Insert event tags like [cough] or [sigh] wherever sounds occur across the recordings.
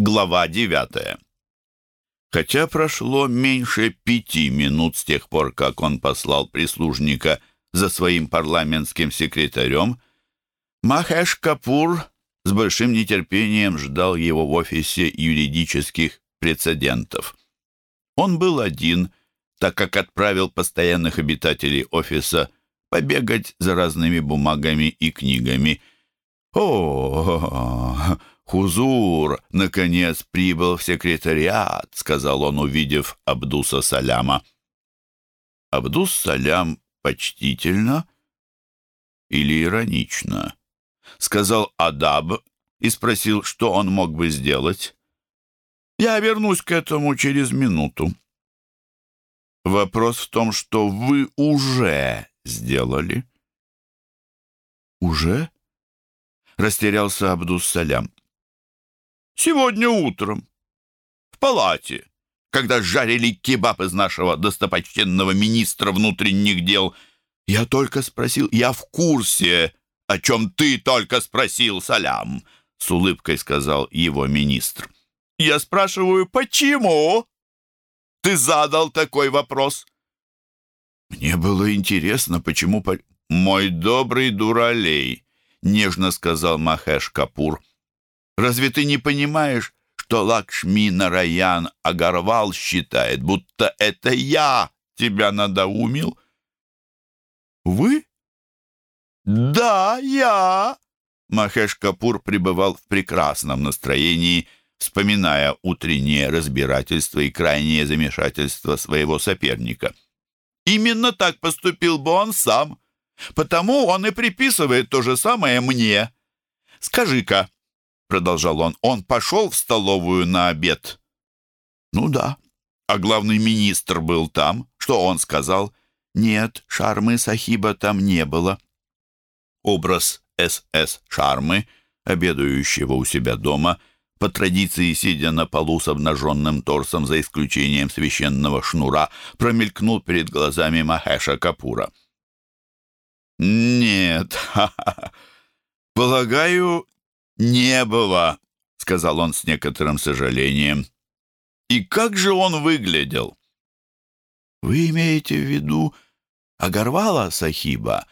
Глава девятая. Хотя прошло меньше пяти минут с тех пор, как он послал прислужника за своим парламентским секретарем, Махеш Капур с большим нетерпением ждал его в офисе юридических прецедентов. Он был один, так как отправил постоянных обитателей офиса побегать за разными бумагами и книгами. «О, «Хузур, наконец, прибыл в секретариат», — сказал он, увидев Абдуса Саляма. Абдус Салям почтительно или иронично сказал Адаб и спросил, что он мог бы сделать. «Я вернусь к этому через минуту». «Вопрос в том, что вы уже сделали». «Уже?» — растерялся Абдус Салям. Сегодня утром. В палате, когда жарили кебаб из нашего достопочтенного министра внутренних дел. Я только спросил, я в курсе, о чем ты только спросил, Салям, с улыбкой сказал его министр. Я спрашиваю, почему ты задал такой вопрос? Мне было интересно, почему... По... Мой добрый дуралей, нежно сказал Махеш Капур. Разве ты не понимаешь, что Лакшми Нараян Агарвал считает, будто это я тебя надоумил? Вы? Да, я. Махеш Капур пребывал в прекрасном настроении, вспоминая утреннее разбирательство и крайнее замешательство своего соперника. Именно так поступил бы он сам, потому он и приписывает то же самое мне. Скажи-ка, продолжал он, он пошел в столовую на обед. Ну да. А главный министр был там. Что он сказал? Нет, Шармы Сахиба там не было. Образ СС Шармы, обедающего у себя дома, по традиции сидя на полу с обнаженным торсом, за исключением священного шнура, промелькнул перед глазами Махеша Капура. «Нет, [laughs] ха -ха. полагаю, «Не было», — сказал он с некоторым сожалением. «И как же он выглядел?» «Вы имеете в виду Агарвала Сахиба?»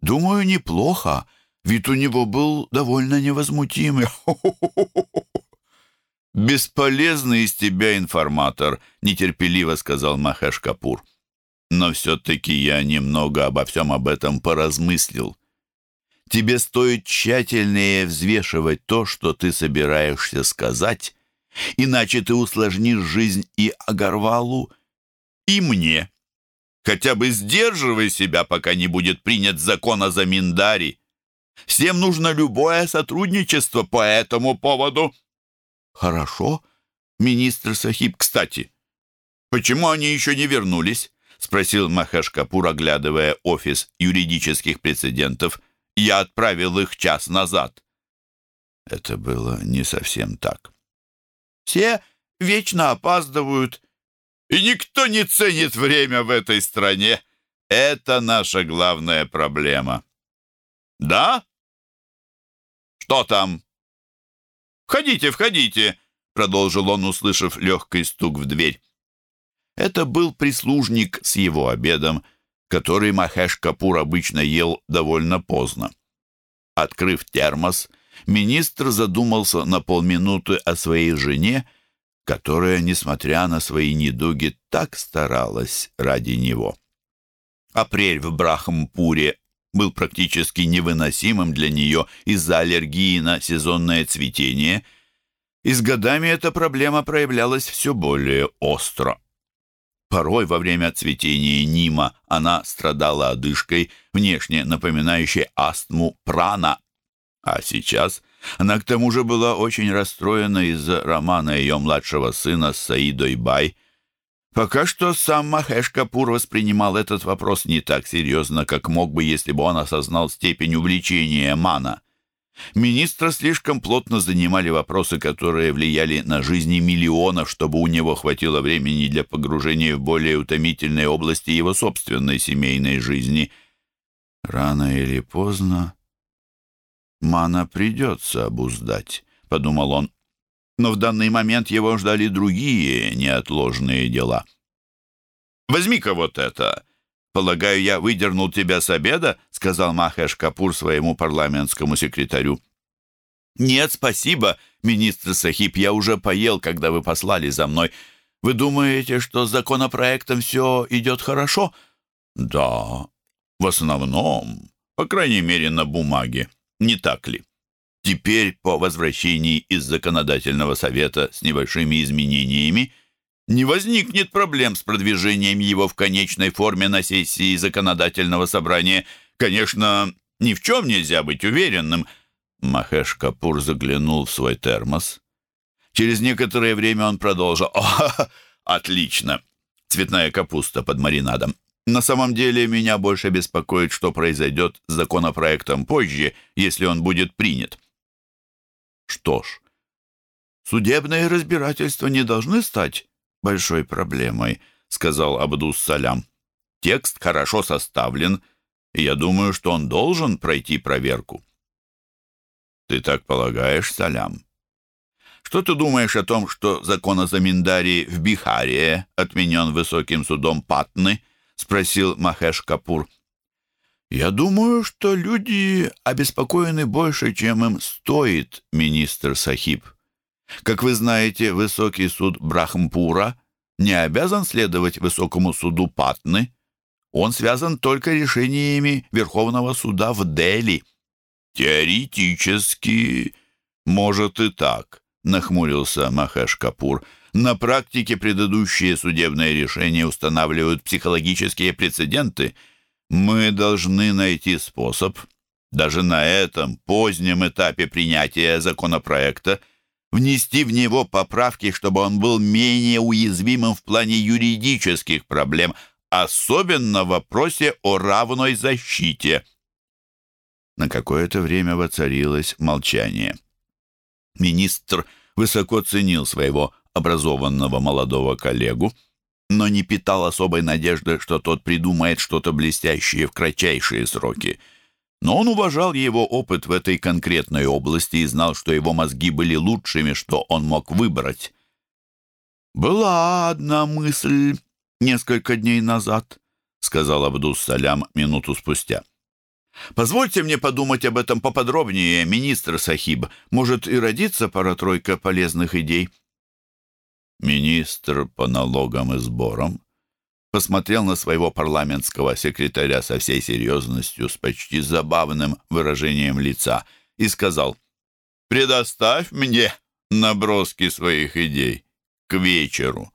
«Думаю, неплохо. Вид у него был довольно невозмутимый». [laughs] «Бесполезный из тебя информатор», — нетерпеливо сказал Махеш Капур. «Но все-таки я немного обо всем об этом поразмыслил. Тебе стоит тщательнее взвешивать то, что ты собираешься сказать, иначе ты усложнишь жизнь и Агарвалу, и мне. Хотя бы сдерживай себя, пока не будет принят закон о Заминдаре. Всем нужно любое сотрудничество по этому поводу. Хорошо, министр Сахиб. Кстати, почему они еще не вернулись? Спросил Махеш Капур, оглядывая офис юридических прецедентов я отправил их час назад. Это было не совсем так. Все вечно опаздывают, и никто не ценит время в этой стране. Это наша главная проблема. Да? Что там? Входите, входите, продолжил он, услышав легкий стук в дверь. Это был прислужник с его обедом, который Махеш Капур обычно ел довольно поздно. Открыв термос, министр задумался на полминуты о своей жене, которая, несмотря на свои недуги, так старалась ради него. Апрель в Брахампуре был практически невыносимым для нее из-за аллергии на сезонное цветение, и с годами эта проблема проявлялась все более остро. Порой во время цветения Нима она страдала одышкой, внешне напоминающей астму прана. А сейчас она к тому же была очень расстроена из-за романа ее младшего сына с Саидой Бай. Пока что сам Махеш Капур воспринимал этот вопрос не так серьезно, как мог бы, если бы он осознал степень увлечения Мана. Министра слишком плотно занимали вопросы, которые влияли на жизни миллионов, чтобы у него хватило времени для погружения в более утомительные области его собственной семейной жизни. «Рано или поздно Мана придется обуздать», — подумал он. но в данный момент его ждали другие неотложные дела. «Возьми-ка вот это!» «Полагаю, я выдернул тебя с обеда?» — сказал Махеш Капур своему парламентскому секретарю. «Нет, спасибо, министр Сахиб, я уже поел, когда вы послали за мной. Вы думаете, что с законопроектом все идет хорошо?» «Да, в основном, по крайней мере, на бумаге. Не так ли?» Теперь, по возвращении из законодательного совета с небольшими изменениями, не возникнет проблем с продвижением его в конечной форме на сессии законодательного собрания. Конечно, ни в чем нельзя быть уверенным. Махеш Капур заглянул в свой термос. Через некоторое время он продолжил. «О, [laughs] отлично! Цветная капуста под маринадом. На самом деле меня больше беспокоит, что произойдет с законопроектом позже, если он будет принят. Что ж, судебные разбирательства не должны стать большой проблемой, сказал Абдус-Салям. Текст хорошо составлен, и я думаю, что он должен пройти проверку. Ты так полагаешь, Салям? Что ты думаешь о том, что закон о заминдаре в Бихаре отменен высоким судом Патны? спросил Махеш Капур. «Я думаю, что люди обеспокоены больше, чем им стоит, министр Сахиб. Как вы знаете, высокий суд Брахмпура не обязан следовать высокому суду Патны. Он связан только решениями Верховного суда в Дели. Теоретически, может и так, нахмурился Махеш Капур. На практике предыдущие судебные решения устанавливают психологические прецеденты – мы должны найти способ, даже на этом позднем этапе принятия законопроекта, внести в него поправки, чтобы он был менее уязвимым в плане юридических проблем, особенно в вопросе о равной защите. На какое-то время воцарилось молчание. Министр высоко ценил своего образованного молодого коллегу, но не питал особой надежды, что тот придумает что-то блестящее в кратчайшие сроки. Но он уважал его опыт в этой конкретной области и знал, что его мозги были лучшими, что он мог выбрать. «Была одна мысль несколько дней назад», — сказал Абдус-Салям минуту спустя. «Позвольте мне подумать об этом поподробнее, министр Сахиб. Может, и родится пара-тройка полезных идей». Министр по налогам и сборам посмотрел на своего парламентского секретаря со всей серьезностью, с почти забавным выражением лица, и сказал, «Предоставь мне наброски своих идей к вечеру».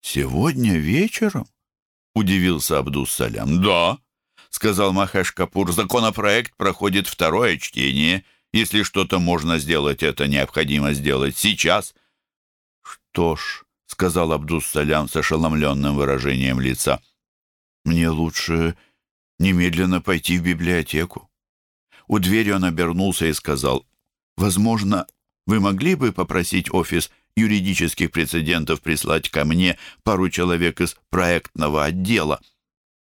«Сегодня вечером?» — удивился Абдус-Салям. «Да», — сказал Махеш Капур, «законопроект проходит второе чтение. Если что-то можно сделать, это необходимо сделать сейчас». «Что ж», — сказал Абдус-Салям с ошеломленным выражением лица, «мне лучше немедленно пойти в библиотеку». У двери он обернулся и сказал, «Возможно, вы могли бы попросить офис юридических прецедентов прислать ко мне пару человек из проектного отдела?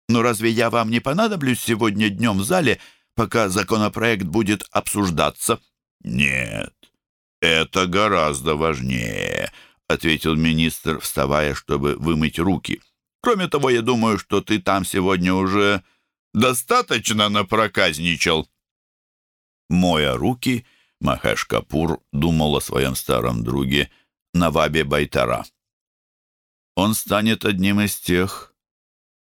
Но разве я вам не понадоблюсь сегодня днем в зале, пока законопроект будет обсуждаться?» «Нет, это гораздо важнее», ответил министр, вставая, чтобы вымыть руки. «Кроме того, я думаю, что ты там сегодня уже достаточно напроказничал». Моя руки, Махеш Капур думал о своем старом друге Навабе Байтара. Он станет одним из тех,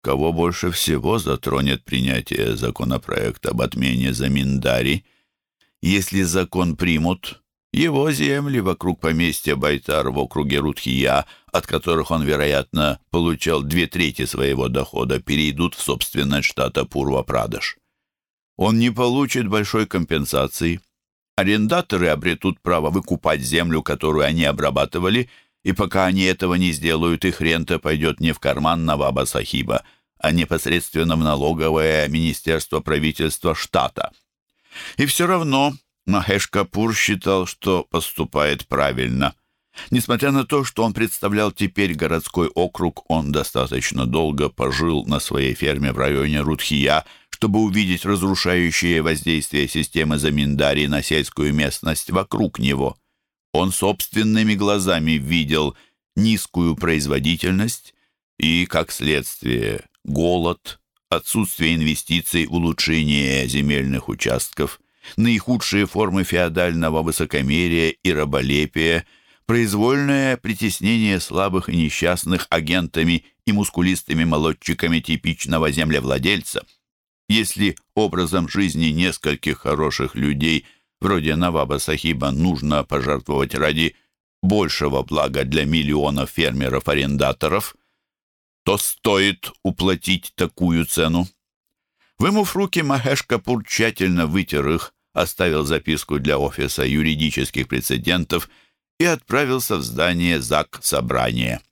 кого больше всего затронет принятие законопроекта об отмене Заминдари. Если закон примут, его земли вокруг поместья Байтар в округе Рудхия, от которых он, вероятно, получал две трети своего дохода, перейдут в собственность штата Пурва-Прадеш. Он не получит большой компенсации. Арендаторы обретут право выкупать землю, которую они обрабатывали, и пока они этого не сделают, их рента пойдет не в карман Наваба Сахиба, а непосредственно в налоговое министерство правительства штата. И все равно Махеш Капур считал, что поступает правильно. Несмотря на то, что он представлял теперь городской округ, он достаточно долго пожил на своей ферме в районе Рудхия, чтобы увидеть разрушающее воздействие системы Заминдари на сельскую местность вокруг него. Он собственными глазами видел низкую производительность и, как следствие, голод, отсутствие инвестиций, улучшение земельных участков, наихудшие формы феодального высокомерия и раболепия, произвольное притеснение слабых и несчастных агентами и мускулистыми молодчиками типичного землевладельца. Если образом жизни нескольких хороших людей, вроде Наваба Сахиба, нужно пожертвовать ради большего блага для миллионов фермеров-арендаторов, то стоит уплатить такую цену. Вымыв руки, Махеш Капур тщательно вытер их, оставил записку для офиса юридических прецедентов и отправился в здание ЗАГ собрания.